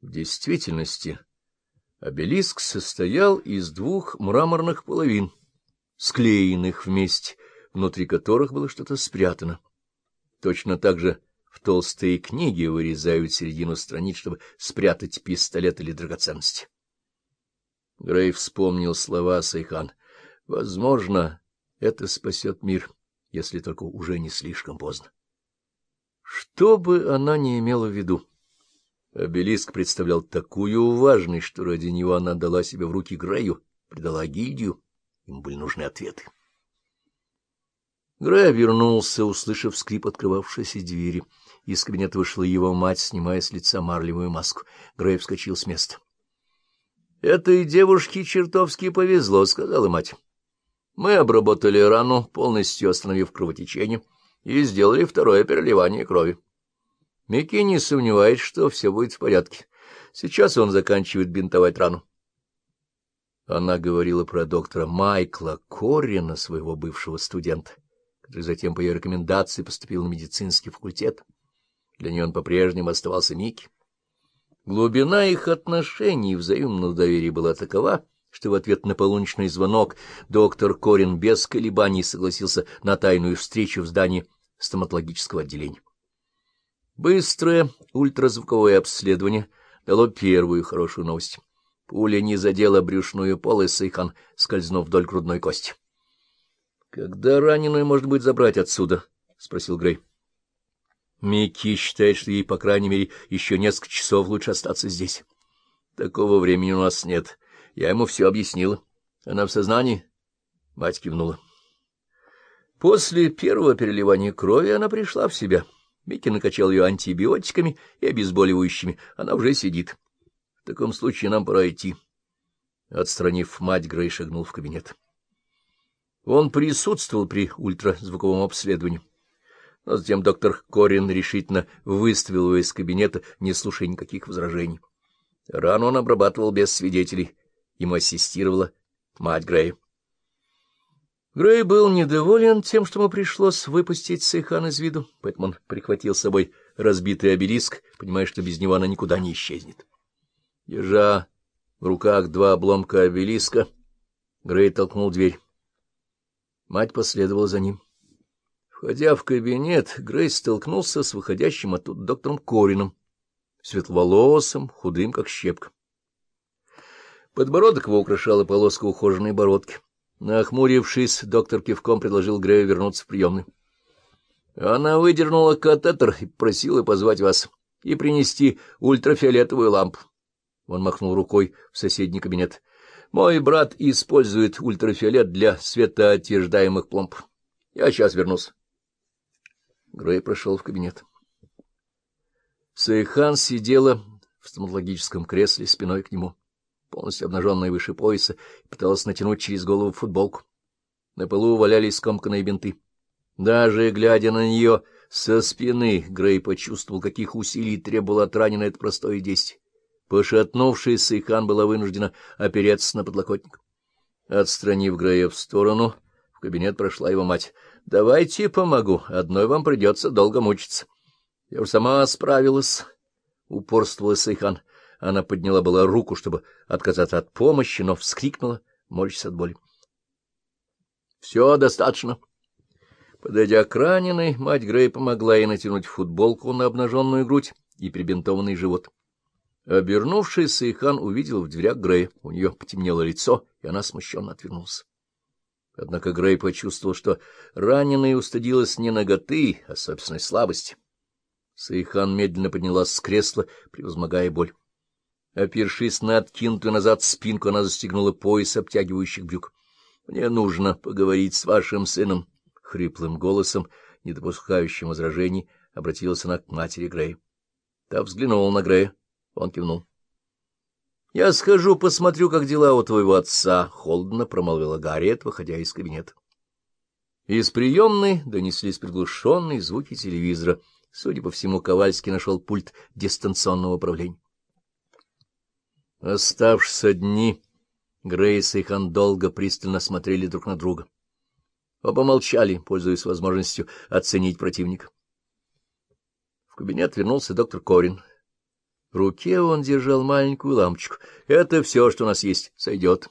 В действительности обелиск состоял из двух мраморных половин, склеенных вместе, внутри которых было что-то спрятано. Точно так же в толстые книги вырезают середину страниц, чтобы спрятать пистолет или драгоценности. Грей вспомнил слова Сайхан. Возможно, это спасет мир, если только уже не слишком поздно. Что бы она ни имела в виду, обелиск представлял такую важность, что ради него она дала себе в руки Грею, предала гильдию, ему были нужны ответы. Грей вернулся, услышав скрип открывавшейся двери. Из кабинета вышла его мать, снимая с лица марлевую маску. Грей вскочил с места. — Этой девушке чертовски повезло, — сказала мать. — Мы обработали рану, полностью остановив кровотечение, и сделали второе переливание крови. Микки не сомневается, что все будет в порядке. Сейчас он заканчивает бинтовать рану. Она говорила про доктора Майкла Коррина, своего бывшего студента, который затем по ее рекомендации поступил на медицинский факультет. Для нее он по-прежнему оставался Микки. Глубина их отношений и взаимного доверия была такова, что в ответ на полуночный звонок доктор Корин без колебаний согласился на тайную встречу в здании стоматологического отделения. Быстрое ультразвуковое обследование дало первую хорошую новость. Пуля не задела брюшную полость, и хан скользнув вдоль грудной кости. — Когда раненую может быть забрать отсюда? — спросил Грей. Микки считает, что ей, по крайней мере, еще несколько часов лучше остаться здесь. Такого времени у нас нет. Я ему все объяснила. Она в сознании? Мать кивнула. После первого переливания крови она пришла в себя. Микки накачал ее антибиотиками и обезболивающими. Она уже сидит. В таком случае нам пора идти. Отстранив мать, Грей шагнул в кабинет. Он присутствовал при ультразвуковом обследовании. Но затем доктор Корин решительно выставил его из кабинета, не слушая никаких возражений. Рану он обрабатывал без свидетелей. Ему ассистировала мать Грея. Грей был недоволен тем, что ему пришлось выпустить Сейхан из виду, поэтому он прихватил с собой разбитый обелиск, понимая, что без него она никуда не исчезнет. Держа в руках два обломка обелиска, Грей толкнул дверь. Мать последовала за ним. Входя в кабинет, Грейс столкнулся с выходящим оттуда доктором Корином, светловолосым, худым, как щепка. Подбородок его украшала полоска ухоженной бородки. Нахмурившись, доктор кивком предложил Грею вернуться в приемную. Она выдернула катетер и просила позвать вас и принести ультрафиолетовую лампу. Он махнул рукой в соседний кабинет. Мой брат использует ультрафиолет для светоотверждаемых пломб. Я сейчас вернусь. Грей прошел в кабинет. Сайхан сидела в стоматологическом кресле спиной к нему, полностью обнаженная выше пояса, и пыталась натянуть через голову футболку. На полу валялись скомканные бинты. Даже глядя на нее со спины, Грей почувствовал, каких усилий требовало от раненой это простое действие. Пошатнувшись, Сайхан была вынуждена опереться на подлокотник. Отстранив Грея в сторону, в кабинет прошла его мать —— Давайте помогу. Одной вам придется долго мучиться. — Я уж сама справилась, — упорствовала Сайхан. Она подняла была руку, чтобы отказаться от помощи, но вскрикнула, морщась от боли. — Все достаточно. Подойдя к раненой, мать Грей помогла ей натянуть футболку на обнаженную грудь и перебинтованный живот. Обернувшись, Сайхан увидела в дверях Грея. У нее потемнело лицо, и она смущенно отвернулась. Однако Грей почувствовал, что раненая устыдилась не наготы, а собственной слабости. Сайхан медленно поднялась с кресла, превозмогая боль. Опершись на откинутую назад спинку, она застегнула пояс обтягивающих брюк. — Мне нужно поговорить с вашим сыном, — хриплым голосом, не допускающим возражений, обратилась она к матери Грея. Та взглянула на Грея. Он кивнул. — Я схожу, посмотрю, как дела у твоего отца, — холодно промолвила Гарриет, выходя из кабинета. Из приемной донеслись приглушенные звуки телевизора. Судя по всему, Ковальский нашел пульт дистанционного управления. Оставшись одни, Грейс и Хан долго пристально смотрели друг на друга. Оба молчали, пользуясь возможностью оценить противника. В кабинет вернулся доктор Корин. В руке он держал маленькую лампочку. Это все, что у нас есть. Сойдет.